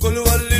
Kolwali.